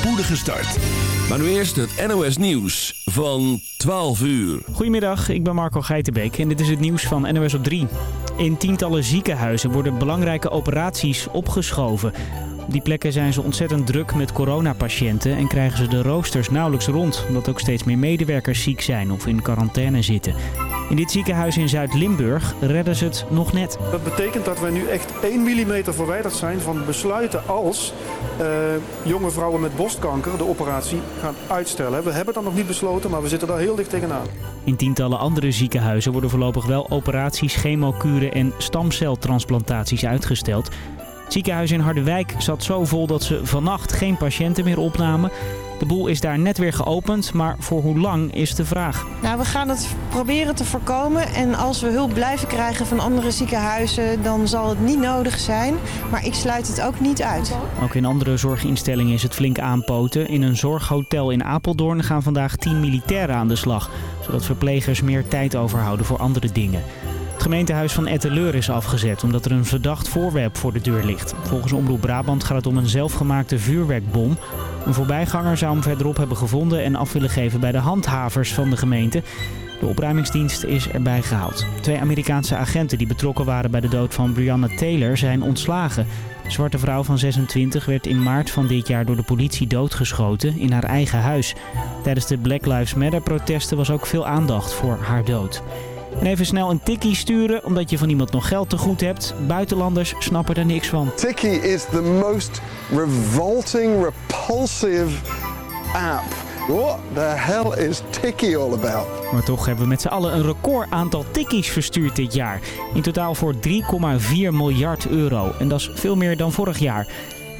spoedige start. Maar nu eerst het NOS Nieuws van 12 uur. Goedemiddag, ik ben Marco Geitenbeek en dit is het nieuws van NOS op 3. In tientallen ziekenhuizen worden belangrijke operaties opgeschoven. Op die plekken zijn ze ontzettend druk met coronapatiënten en krijgen ze de roosters nauwelijks rond... omdat ook steeds meer medewerkers ziek zijn of in quarantaine zitten. In dit ziekenhuis in Zuid-Limburg redden ze het nog net. Dat betekent dat we nu echt 1 mm verwijderd zijn van besluiten als uh, jonge vrouwen met borstkanker de operatie gaan uitstellen. We hebben dat nog niet besloten, maar we zitten daar heel dicht tegenaan. In tientallen andere ziekenhuizen worden voorlopig wel operaties, chemokuren en stamceltransplantaties uitgesteld. Het ziekenhuis in Harderwijk zat zo vol dat ze vannacht geen patiënten meer opnamen. De boel is daar net weer geopend, maar voor hoe lang is de vraag. Nou, we gaan het proberen te voorkomen. En als we hulp blijven krijgen van andere ziekenhuizen, dan zal het niet nodig zijn. Maar ik sluit het ook niet uit. Ook in andere zorginstellingen is het flink aanpoten. In een zorghotel in Apeldoorn gaan vandaag 10 militairen aan de slag. Zodat verplegers meer tijd overhouden voor andere dingen. Het gemeentehuis van Etteleur is afgezet omdat er een verdacht voorwerp voor de deur ligt. Volgens Omroep Brabant gaat het om een zelfgemaakte vuurwerkbom. Een voorbijganger zou hem verderop hebben gevonden en af willen geven bij de handhavers van de gemeente. De opruimingsdienst is erbij gehaald. Twee Amerikaanse agenten die betrokken waren bij de dood van Brianna Taylor zijn ontslagen. De zwarte vrouw van 26 werd in maart van dit jaar door de politie doodgeschoten in haar eigen huis. Tijdens de Black Lives Matter protesten was ook veel aandacht voor haar dood. En even snel een tikkie sturen omdat je van iemand nog geld te goed hebt. Buitenlanders snappen er niks van. Tikkie is the most revolting, repulsive app. What the hell is Tikkie all about? Maar toch hebben we met z'n allen een record aantal tikkies verstuurd dit jaar. In totaal voor 3,4 miljard euro. En dat is veel meer dan vorig jaar.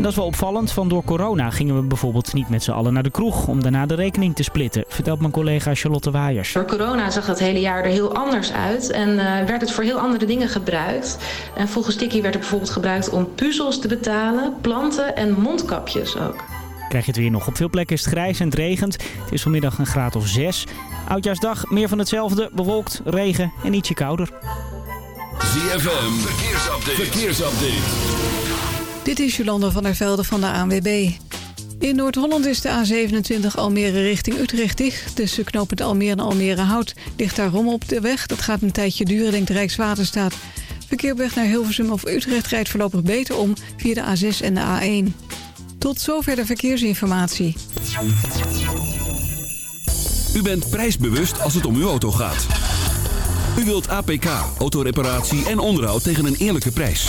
En dat is wel opvallend, van door corona gingen we bijvoorbeeld niet met z'n allen naar de kroeg om daarna de rekening te splitten, vertelt mijn collega Charlotte Waaiers. Door corona zag het hele jaar er heel anders uit en uh, werd het voor heel andere dingen gebruikt. En volgens Tikkie werd het bijvoorbeeld gebruikt om puzzels te betalen, planten en mondkapjes ook. Krijg je het weer nog. Op veel plekken is het grijs en het regent. Het is vanmiddag een graad of 6. Oudjaarsdag, meer van hetzelfde, bewolkt, regen en ietsje kouder. ZFM, verkeersupdate. verkeersupdate. Dit is Jolanda van der Velde van de ANWB. In Noord-Holland is de A27 Almere richting Utrecht dicht. Tussen knooppunt Almere en Almere Hout ligt daar op de weg. Dat gaat een tijdje duren, denkt Rijkswaterstaat. Verkeer op weg naar Hilversum of Utrecht rijdt voorlopig beter om via de A6 en de A1. Tot zover de verkeersinformatie. U bent prijsbewust als het om uw auto gaat. U wilt APK, autoreparatie en onderhoud tegen een eerlijke prijs.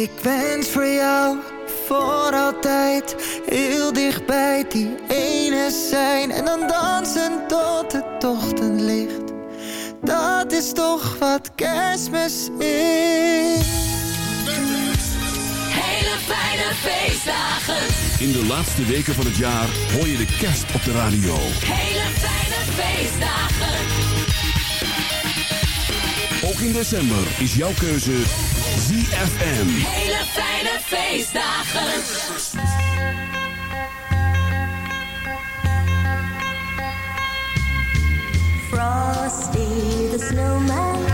Ik wens voor jou voor altijd heel dichtbij die ene zijn. En dan dansen tot het ochtendlicht. Dat is toch wat kerstmis is. Hele fijne feestdagen. In de laatste weken van het jaar hoor je de kerst op de radio. Hele fijne feestdagen. Ook in december is jouw keuze ZFM. Hele fijne feestdagen. Frosty the snowman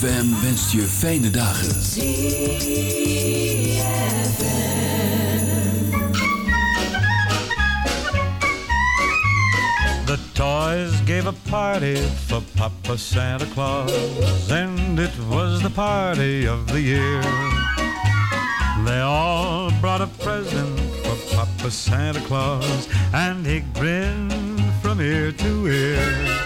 ZFM wenst je fijne dagen. The toys gave a party for Papa Santa Claus, and it was the party of the year. They all brought a present for Papa Santa Claus, and he grinned from ear to ear.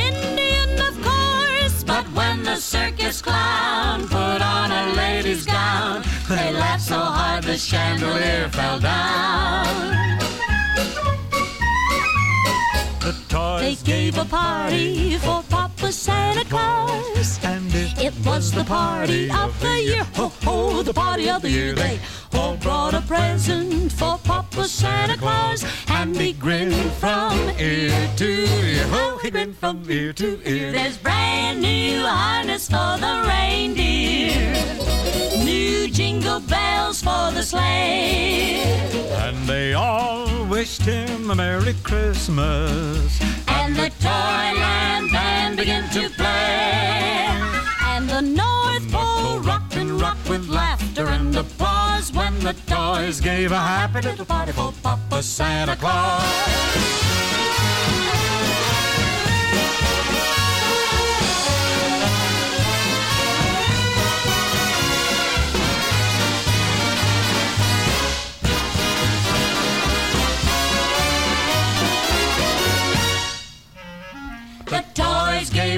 when the circus clown put on a lady's gown, they laughed so hard the chandelier fell down. The They toys gave a party for Papa Santa Claus. and it, It was the party of the year. Ho, ho, the party of the year. They all brought a present for Papa Santa Claus. And he grinned from ear to ear. Oh, he grinned from ear to ear. There's brand new harness for the reindeer. New jingle bells for the sleigh. And they all wished him a Merry Christmas. And the Toyland band began to play. And the North Pole rocked and rocked with laughter and applause when the toys Gave a happy little party for Papa Santa Claus.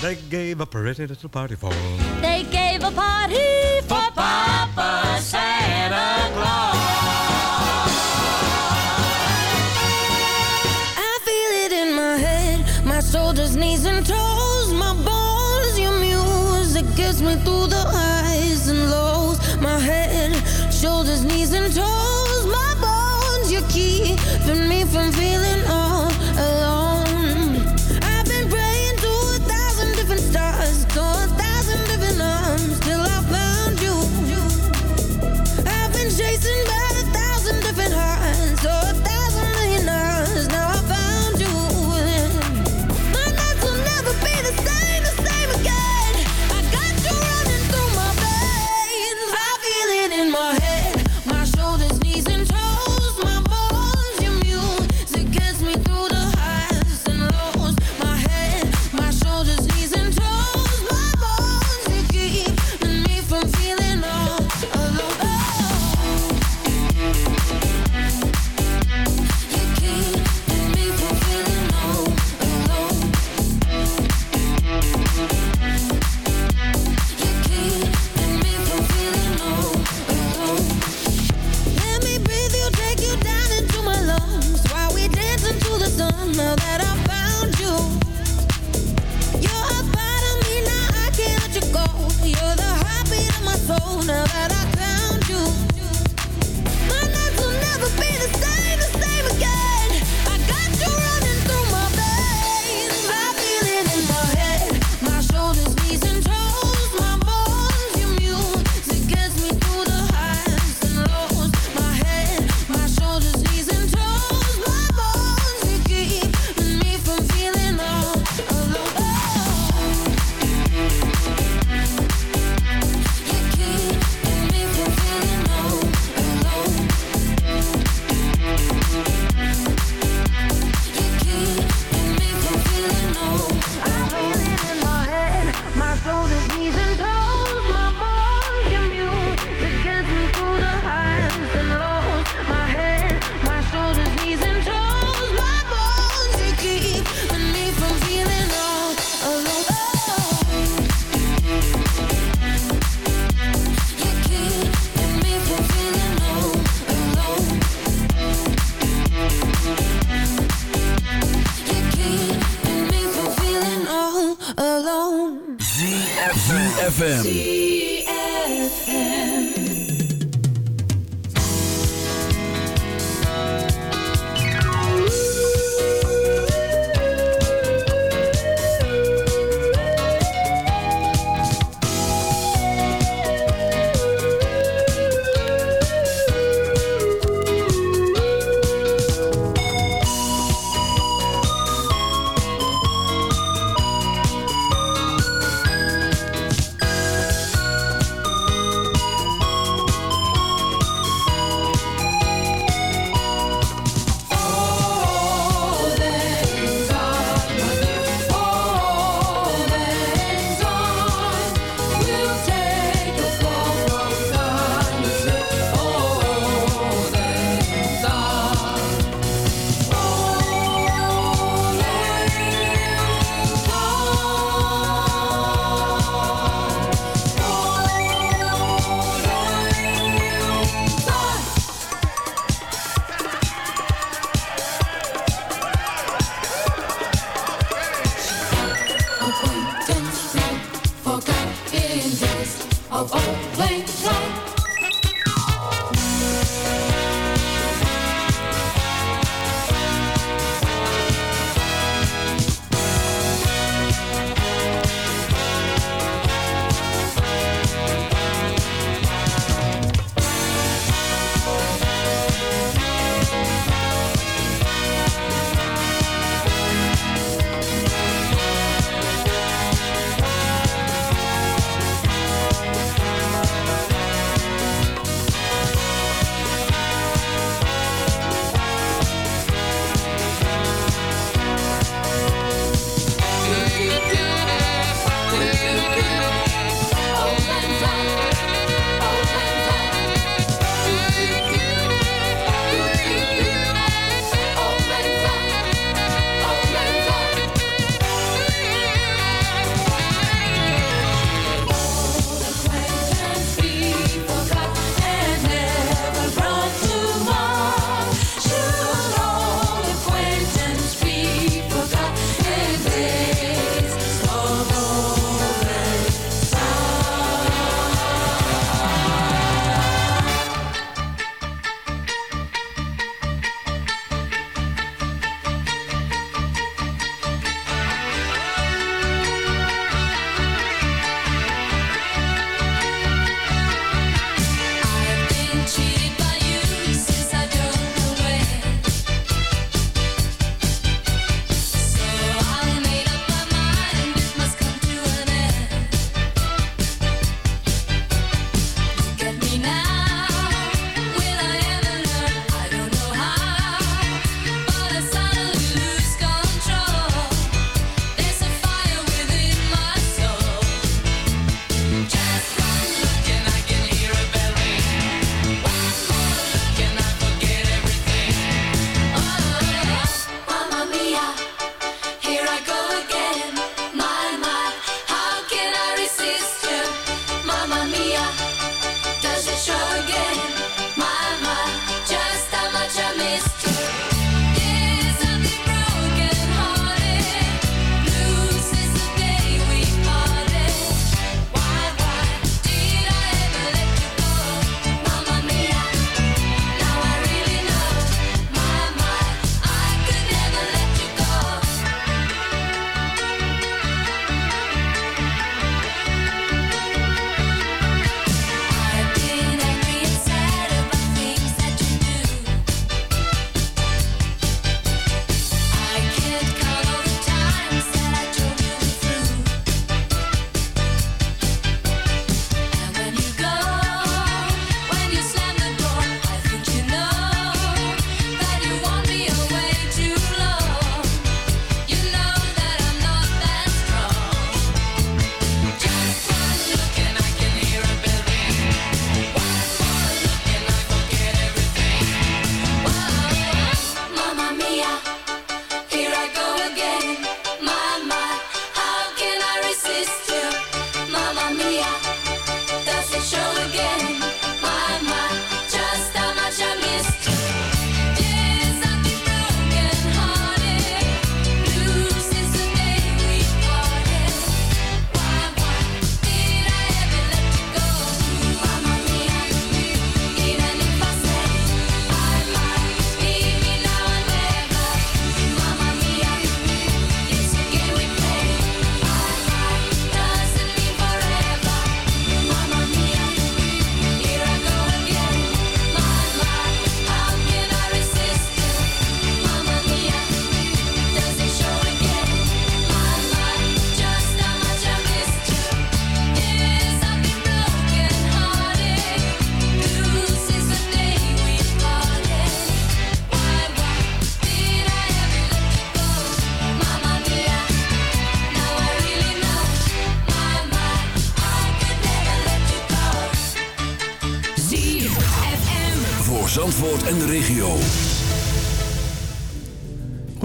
They gave a pretty little party for They gave a party for Papa Santa Claus. I feel it in my head, my shoulders, knees, and toes, my bones. Your music gets me through the highs and lows. My head, shoulders, knees, and toes, my bones. You're keeping me from feeling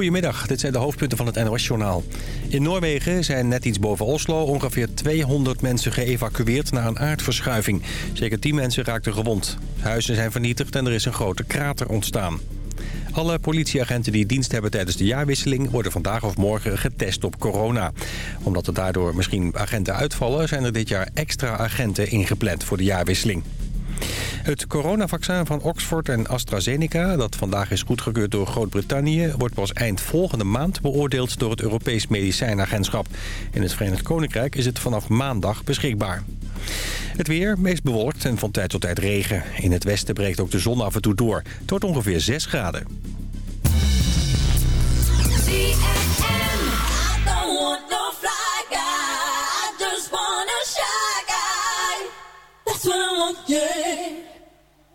Goedemiddag, dit zijn de hoofdpunten van het NOS-journaal. In Noorwegen zijn net iets boven Oslo ongeveer 200 mensen geëvacueerd na een aardverschuiving. Zeker 10 mensen raakten gewond. Huizen zijn vernietigd en er is een grote krater ontstaan. Alle politieagenten die dienst hebben tijdens de jaarwisseling... worden vandaag of morgen getest op corona. Omdat er daardoor misschien agenten uitvallen... zijn er dit jaar extra agenten ingepland voor de jaarwisseling. Het coronavaccin van Oxford en AstraZeneca, dat vandaag is goedgekeurd door Groot-Brittannië... wordt pas eind volgende maand beoordeeld door het Europees Medicijnagentschap. In het Verenigd Koninkrijk is het vanaf maandag beschikbaar. Het weer, meest bewolkt en van tijd tot tijd regen. In het westen breekt ook de zon af en toe door. tot ongeveer 6 graden.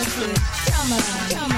Come on, come on.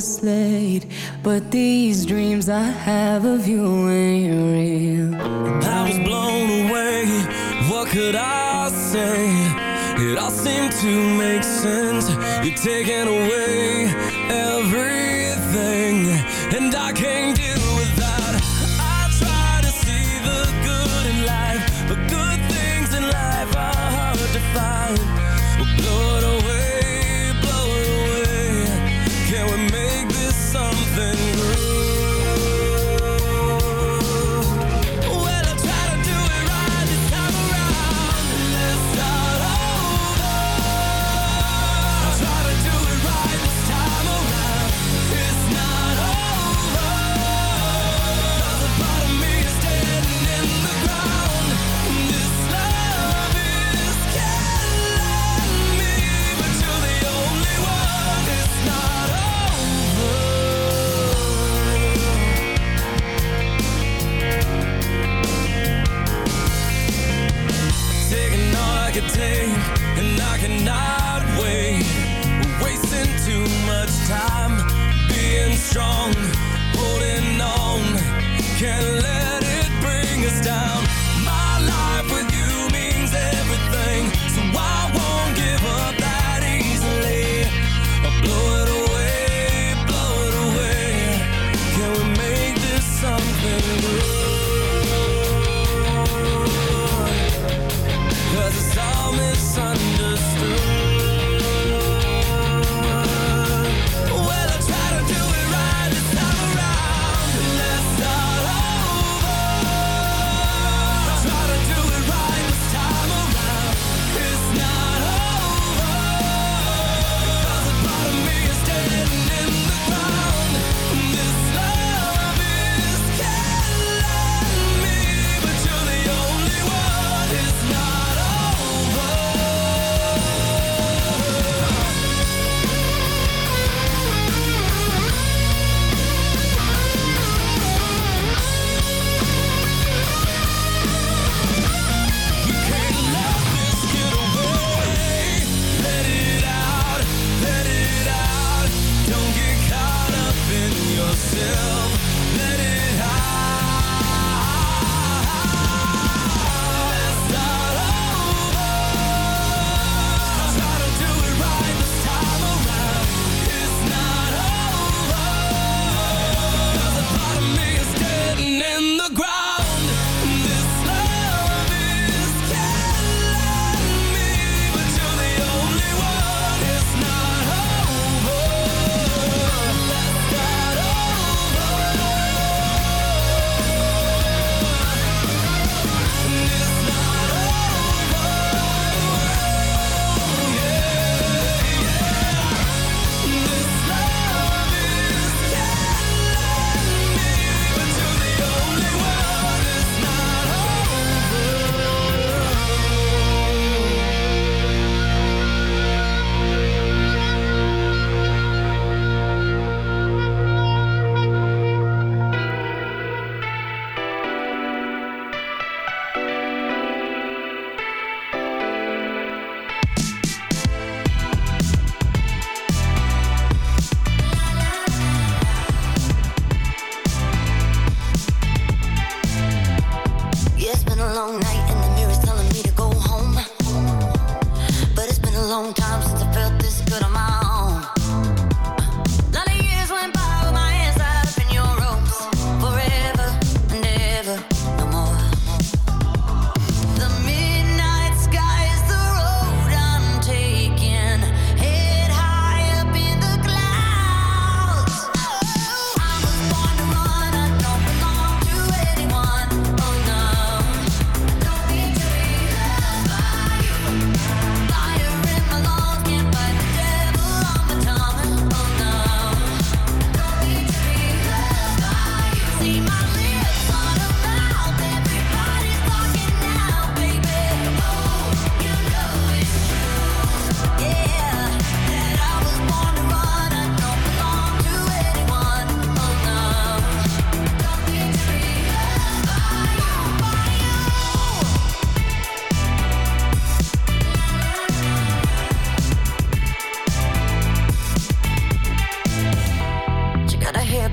is late, but these dreams I have of you ain't real. I was blown away, what could I say? It all seemed to make sense, you're taking away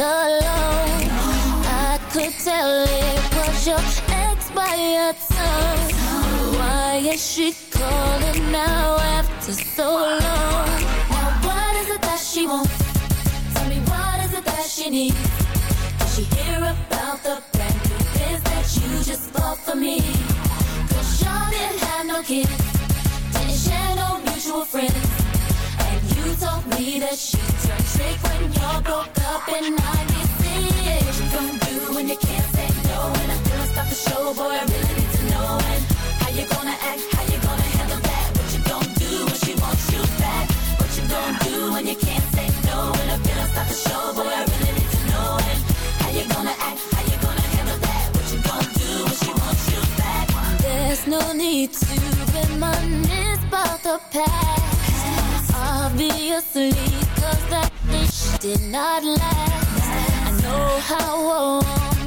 all alone I could tell it was your ex by your tone Why is she calling now after so long? Now what is it that she wants? Tell me what is it that she needs? Did she hear about the brand new biz that you just bought for me? Cause y'all didn't have no kids, broke up in 96. What you gonna do when you can't say no? I stop the show, boy, I really need to know. And how you gonna act, how you gonna handle that? What you gonna do when she wants you back? What you gonna do when you can't say no? I stop the show, boy, I really need to know. And how you gonna act, how you gonna handle that? What you gonna do when she wants you back? There's no need to reminisce about the past. Obviously, did not last. I know how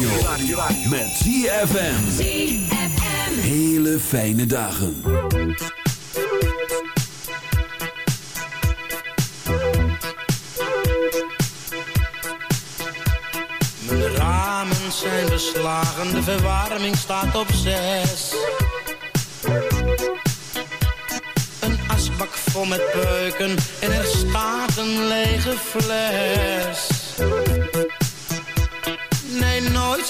radio. Met ZFM. Hele fijne dagen. Mijn ramen zijn beslagen, de verwarming staat op zes. Een asbak vol met peuken en er staat een lege fles.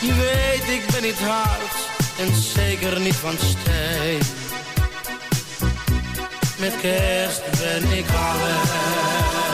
Je weet, ik ben niet hard en zeker niet van steen. Met kerst ben ik alleen.